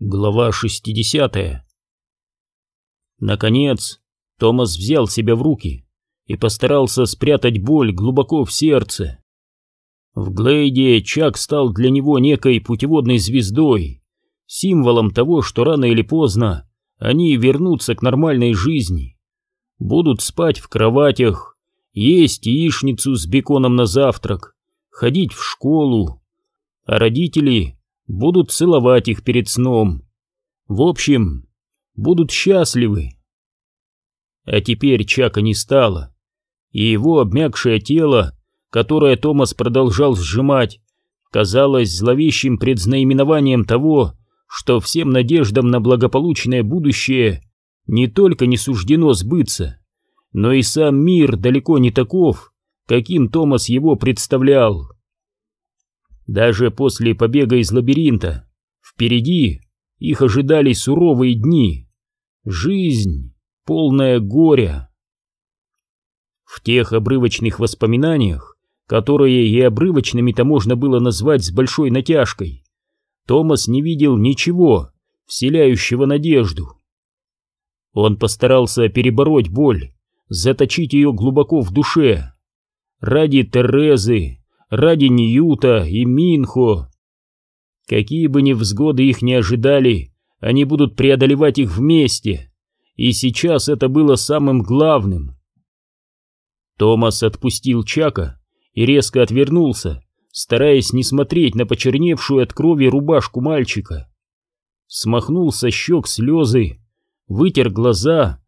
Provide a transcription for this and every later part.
Глава 60 Наконец, Томас взял себя в руки и постарался спрятать боль глубоко в сердце. В Глейде Чак стал для него некой путеводной звездой, символом того, что рано или поздно они вернутся к нормальной жизни, будут спать в кроватях, есть яичницу с беконом на завтрак, ходить в школу, а родители будут целовать их перед сном. В общем, будут счастливы. А теперь Чака не стало, и его обмякшее тело, которое Томас продолжал сжимать, казалось зловещим предзнаменованием того, что всем надеждам на благополучное будущее не только не суждено сбыться, но и сам мир далеко не таков, каким Томас его представлял. Даже после побега из лабиринта впереди их ожидали суровые дни. Жизнь, полная горя. В тех обрывочных воспоминаниях, которые и обрывочными-то можно было назвать с большой натяжкой, Томас не видел ничего, вселяющего надежду. Он постарался перебороть боль, заточить ее глубоко в душе. Ради Терезы, ради Ньюта и Минхо. Какие бы невзгоды их не ожидали, они будут преодолевать их вместе, и сейчас это было самым главным. Томас отпустил Чака и резко отвернулся, стараясь не смотреть на почерневшую от крови рубашку мальчика. Смахнул со щек слезы, вытер глаза,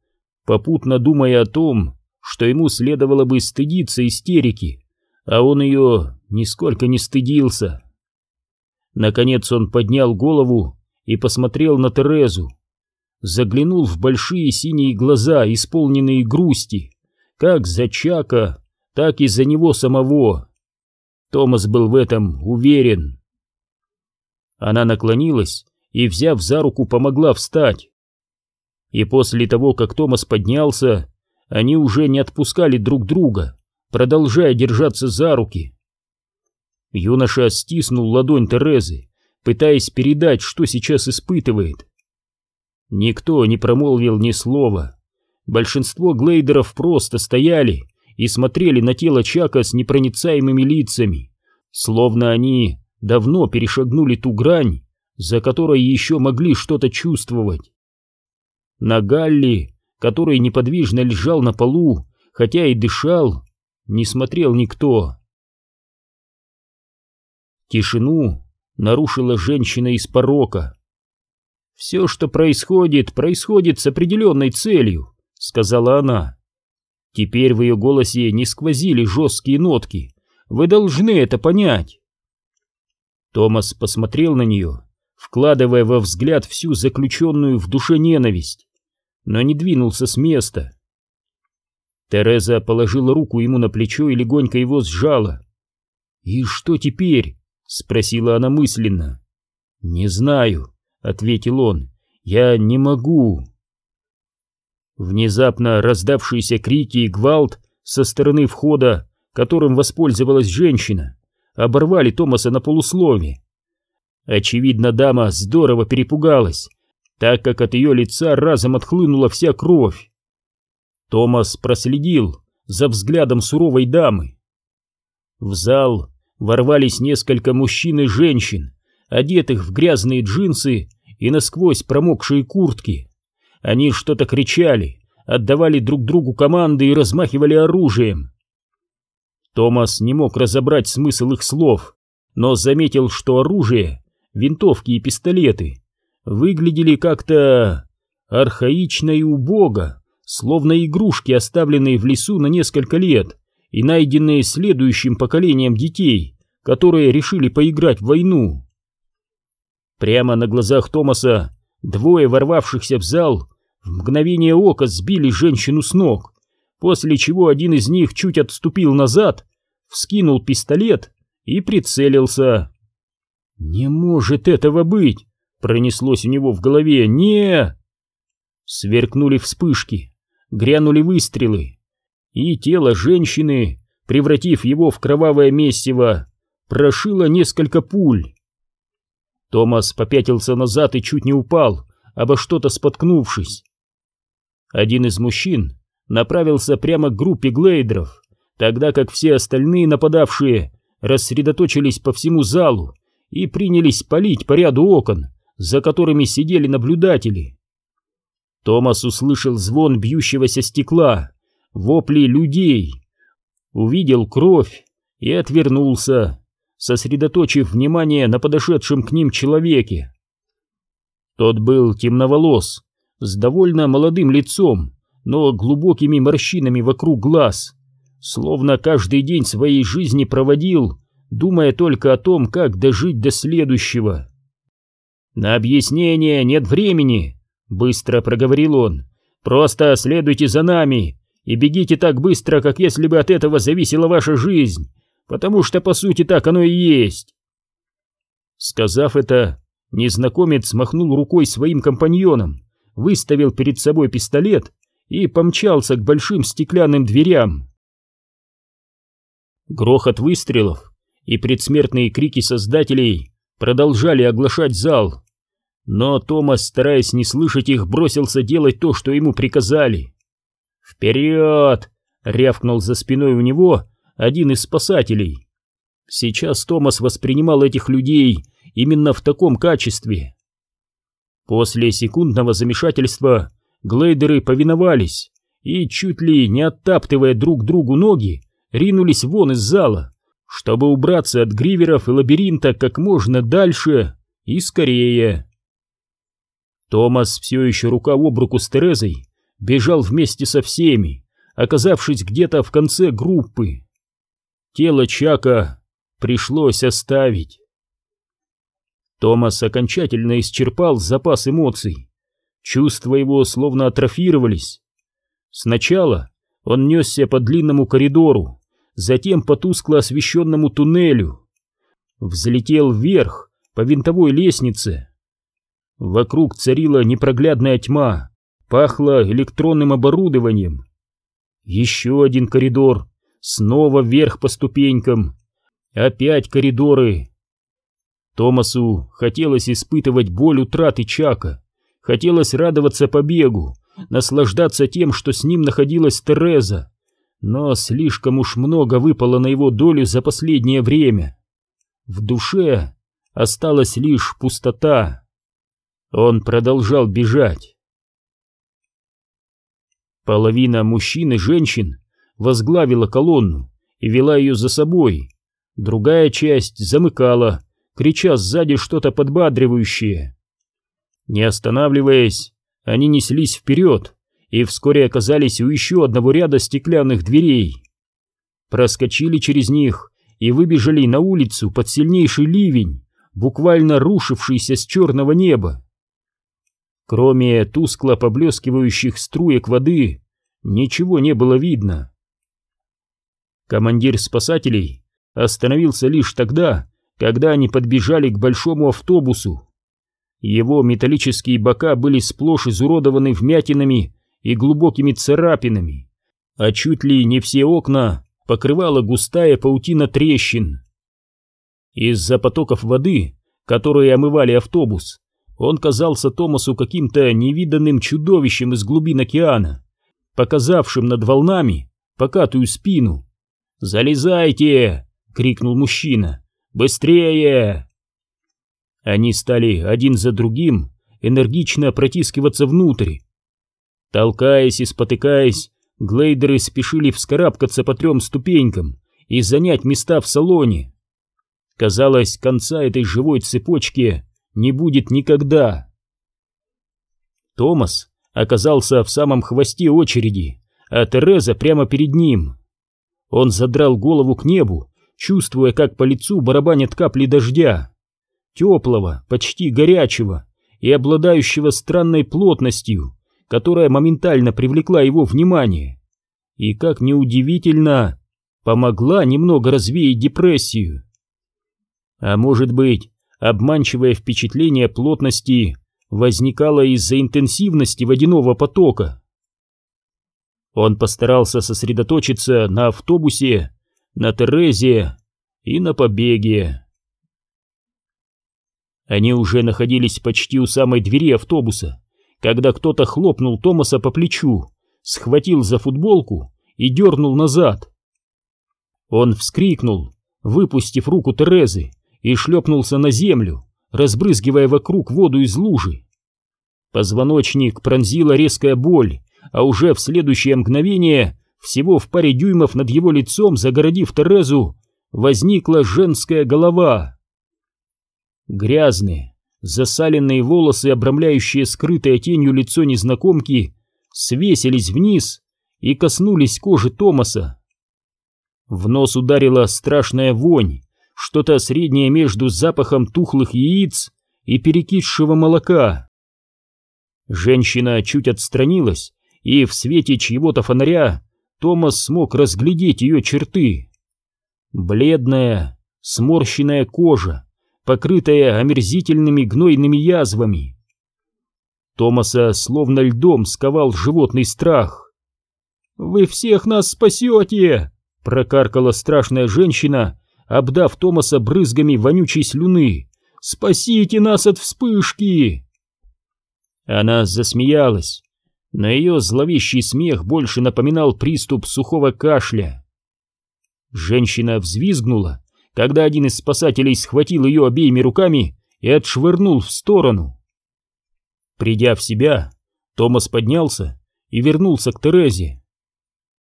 попутно думая о том, что ему следовало бы стыдиться истерики, а он ее нисколько не стыдился. Наконец он поднял голову и посмотрел на Терезу. Заглянул в большие синие глаза, исполненные грусти, как за Чака, так и за него самого. Томас был в этом уверен. Она наклонилась и, взяв за руку, помогла встать. И после того, как Томас поднялся, они уже не отпускали друг друга, продолжая держаться за руки. Юноша стиснул ладонь Терезы, пытаясь передать, что сейчас испытывает. Никто не промолвил ни слова. Большинство глейдеров просто стояли и смотрели на тело Чака с непроницаемыми лицами, словно они давно перешагнули ту грань, за которой еще могли что-то чувствовать. На Галли, который неподвижно лежал на полу, хотя и дышал, не смотрел никто. Тишину нарушила женщина из порока. «Все, что происходит, происходит с определенной целью», — сказала она. Теперь в ее голосе не сквозили жесткие нотки. «Вы должны это понять». Томас посмотрел на нее, вкладывая во взгляд всю заключенную в душе ненависть, но не двинулся с места. Тереза положила руку ему на плечо и легонько его сжала. «И что теперь?» — спросила она мысленно. «Не знаю», — ответил он, — «я не могу». Внезапно раздавшиеся крики и гвалт со стороны входа, которым воспользовалась женщина, оборвали Томаса на полуслове. Очевидно, дама здорово перепугалась, так как от ее лица разом отхлынула вся кровь. Томас проследил за взглядом суровой дамы. В зал ворвались несколько мужчин и женщин, одетых в грязные джинсы и насквозь промокшие куртки. Они что-то кричали, отдавали друг другу команды и размахивали оружием. Томас не мог разобрать смысл их слов, но заметил, что оружие, винтовки и пистолеты выглядели как-то архаично и убого, словно игрушки, оставленные в лесу на несколько лет и найденные следующим поколением детей, которые решили поиграть в войну. Прямо на глазах Томаса двое ворвавшихся в зал в мгновение ока сбили женщину с ног, после чего один из них чуть отступил назад, вскинул пистолет и прицелился. «Не может этого быть!» — пронеслось у него в голове. «Не!» Сверкнули вспышки, грянули выстрелы, и тело женщины, превратив его в кровавое месиво, прошило несколько пуль. Томас попятился назад и чуть не упал, обо что-то споткнувшись. Один из мужчин направился прямо к группе глейдеров, тогда как все остальные нападавшие рассредоточились по всему залу и принялись палить по ряду окон, за которыми сидели наблюдатели. Томас услышал звон бьющегося стекла, вопли людей, увидел кровь и отвернулся, сосредоточив внимание на подошедшем к ним человеке. Тот был темноволос, с довольно молодым лицом, но глубокими морщинами вокруг глаз, словно каждый день своей жизни проводил, думая только о том, как дожить до следующего. «На объяснение нет времени», — быстро проговорил он. «Просто следуйте за нами и бегите так быстро, как если бы от этого зависела ваша жизнь, потому что, по сути, так оно и есть». Сказав это, незнакомец махнул рукой своим компаньонам, выставил перед собой пистолет и помчался к большим стеклянным дверям. Грохот выстрелов и предсмертные крики создателей продолжали оглашать зал. Но Томас, стараясь не слышать их, бросился делать то, что ему приказали. «Вперед!» — рявкнул за спиной у него один из спасателей. Сейчас Томас воспринимал этих людей именно в таком качестве. После секундного замешательства глейдеры повиновались и, чуть ли не оттаптывая друг другу ноги, ринулись вон из зала, чтобы убраться от гриверов и лабиринта как можно дальше и скорее. Томас, все еще рука об руку с Терезой, бежал вместе со всеми, оказавшись где-то в конце группы. Тело Чака пришлось оставить. Томас окончательно исчерпал запас эмоций. Чувства его словно атрофировались. Сначала он несся по длинному коридору, затем по тускло освещенному туннелю. Взлетел вверх по винтовой лестнице. Вокруг царила непроглядная тьма, пахло электронным оборудованием. Еще один коридор, снова вверх по ступенькам, опять коридоры. Томасу хотелось испытывать боль утраты Чака, хотелось радоваться побегу, наслаждаться тем, что с ним находилась Тереза, но слишком уж много выпало на его долю за последнее время. В душе осталась лишь пустота. Он продолжал бежать. Половина мужчин и женщин возглавила колонну и вела ее за собой, другая часть замыкала, крича сзади что-то подбадривающее. Не останавливаясь, они неслись вперед и вскоре оказались у еще одного ряда стеклянных дверей. Проскочили через них и выбежали на улицу под сильнейший ливень, буквально рушившийся с черного неба. Кроме тускло поблескивающих струек воды, ничего не было видно. Командир спасателей остановился лишь тогда, когда они подбежали к большому автобусу. Его металлические бока были сплошь изуродованы вмятинами и глубокими царапинами, а чуть ли не все окна покрывала густая паутина трещин. Из-за потоков воды, которые омывали автобус, он казался Томасу каким-то невиданным чудовищем из глубин океана, показавшим над волнами покатую спину. «Залезайте!» — крикнул мужчина. «Быстрее!» Они стали один за другим энергично протискиваться внутрь. Толкаясь и спотыкаясь, глейдеры спешили вскарабкаться по трем ступенькам и занять места в салоне. Казалось, конца этой живой цепочки не будет никогда. Томас оказался в самом хвосте очереди, а Тереза прямо перед ним. Он задрал голову к небу чувствуя, как по лицу барабанят капли дождя, теплого, почти горячего и обладающего странной плотностью, которая моментально привлекла его внимание и, как неудивительно, помогла немного развеять депрессию. А может быть, обманчивое впечатление плотности возникало из-за интенсивности водяного потока. Он постарался сосредоточиться на автобусе, на Терезе и на побеге. Они уже находились почти у самой двери автобуса, когда кто-то хлопнул Томаса по плечу, схватил за футболку и дернул назад. Он вскрикнул, выпустив руку Терезы, и шлепнулся на землю, разбрызгивая вокруг воду из лужи. Позвоночник пронзила резкая боль, а уже в следующее мгновение, всего в паре дюймов над его лицом, загородив Терезу, возникла женская голова. Грязные, засаленные волосы, обрамляющие скрытое тенью лицо незнакомки, свесились вниз и коснулись кожи Томаса. В нос ударила страшная вонь, что-то среднее между запахом тухлых яиц и перекисшего молока. Женщина чуть отстранилась, и в свете чьего-то фонаря Томас смог разглядеть ее черты. Бледная, сморщенная кожа, покрытая омерзительными гнойными язвами. Томаса словно льдом сковал животный страх. «Вы всех нас спасете!» — прокаркала страшная женщина, обдав Томаса брызгами вонючей слюны. «Спасите нас от вспышки!» Она засмеялась, но ее зловещий смех больше напоминал приступ сухого кашля. Женщина взвизгнула, когда один из спасателей схватил ее обеими руками и отшвырнул в сторону. Придя в себя, Томас поднялся и вернулся к Терезе.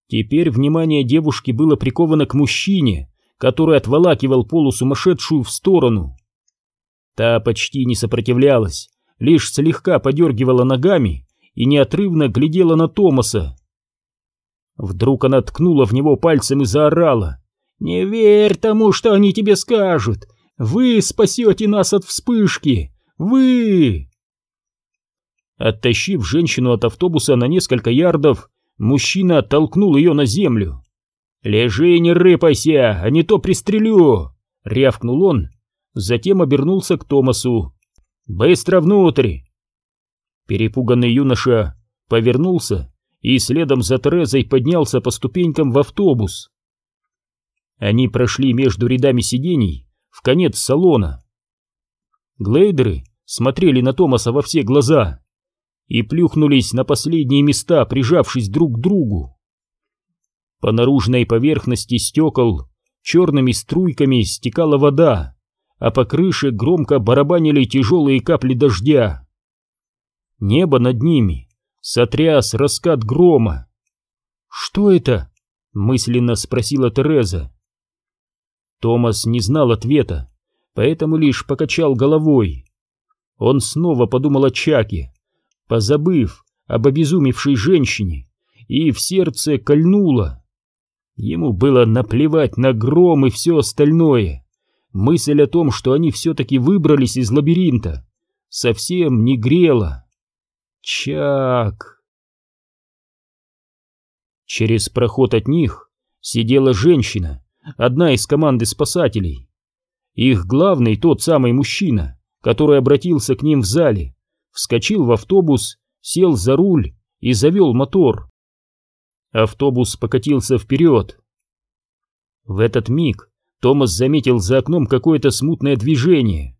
Теперь внимание девушки было приковано к мужчине, который отволакивал полусумасшедшую в сторону. Та почти не сопротивлялась, лишь слегка подергивала ногами и неотрывно глядела на Томаса. Вдруг она ткнула в него пальцем и заорала. «Не верь тому, что они тебе скажут! Вы спасете нас от вспышки! Вы!» Оттащив женщину от автобуса на несколько ярдов, мужчина оттолкнул ее на землю. «Лежи, не рыпайся, а не то пристрелю!» — рявкнул он, затем обернулся к Томасу. «Быстро внутрь!» Перепуганный юноша повернулся и следом за Терезой поднялся по ступенькам в автобус. Они прошли между рядами сидений в конец салона. Глейдеры смотрели на Томаса во все глаза и плюхнулись на последние места, прижавшись друг к другу. По наружной поверхности стекол черными струйками стекала вода, а по крыше громко барабанили тяжелые капли дождя. Небо над ними сотряс раскат грома. «Что это?» — мысленно спросила Тереза. Томас не знал ответа, поэтому лишь покачал головой. Он снова подумал о Чаке, позабыв об обезумевшей женщине, и в сердце кольнуло. Ему было наплевать на гром и все остальное. Мысль о том, что они все-таки выбрались из лабиринта, совсем не грела. Чак! Через проход от них сидела женщина, одна из команды спасателей. Их главный, тот самый мужчина, который обратился к ним в зале, вскочил в автобус, сел за руль и завел мотор. Автобус покатился вперед. В этот миг Томас заметил за окном какое-то смутное движение.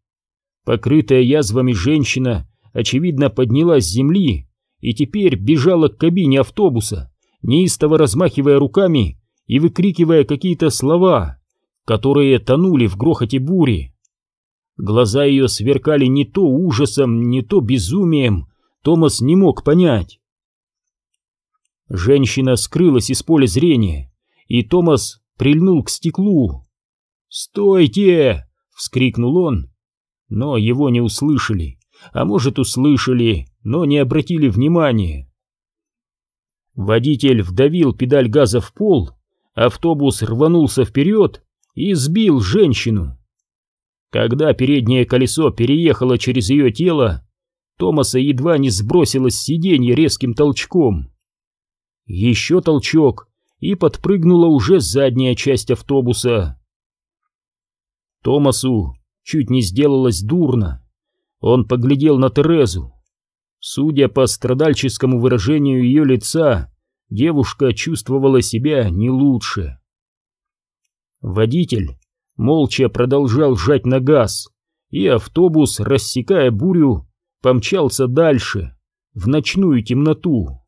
Покрытая язвами женщина, очевидно, поднялась с земли и теперь бежала к кабине автобуса, неистово размахивая руками и выкрикивая какие-то слова, которые тонули в грохоте бури. Глаза ее сверкали не то ужасом, не то безумием, Томас не мог понять. Женщина скрылась из поля зрения, и Томас прильнул к стеклу. «Стойте!» — вскрикнул он, но его не услышали, а может услышали, но не обратили внимания. Водитель вдавил педаль газа в пол автобус рванулся вперед и сбил женщину. Когда переднее колесо переехало через ее тело, Томаса едва не сбросило с сиденья резким толчком. Еще толчок, и подпрыгнула уже задняя часть автобуса. Томасу чуть не сделалось дурно. Он поглядел на Терезу. Судя по страдальческому выражению ее лица, девушка чувствовала себя не лучше. Водитель молча продолжал жать на газ, и автобус, рассекая бурю, помчался дальше, в ночную темноту.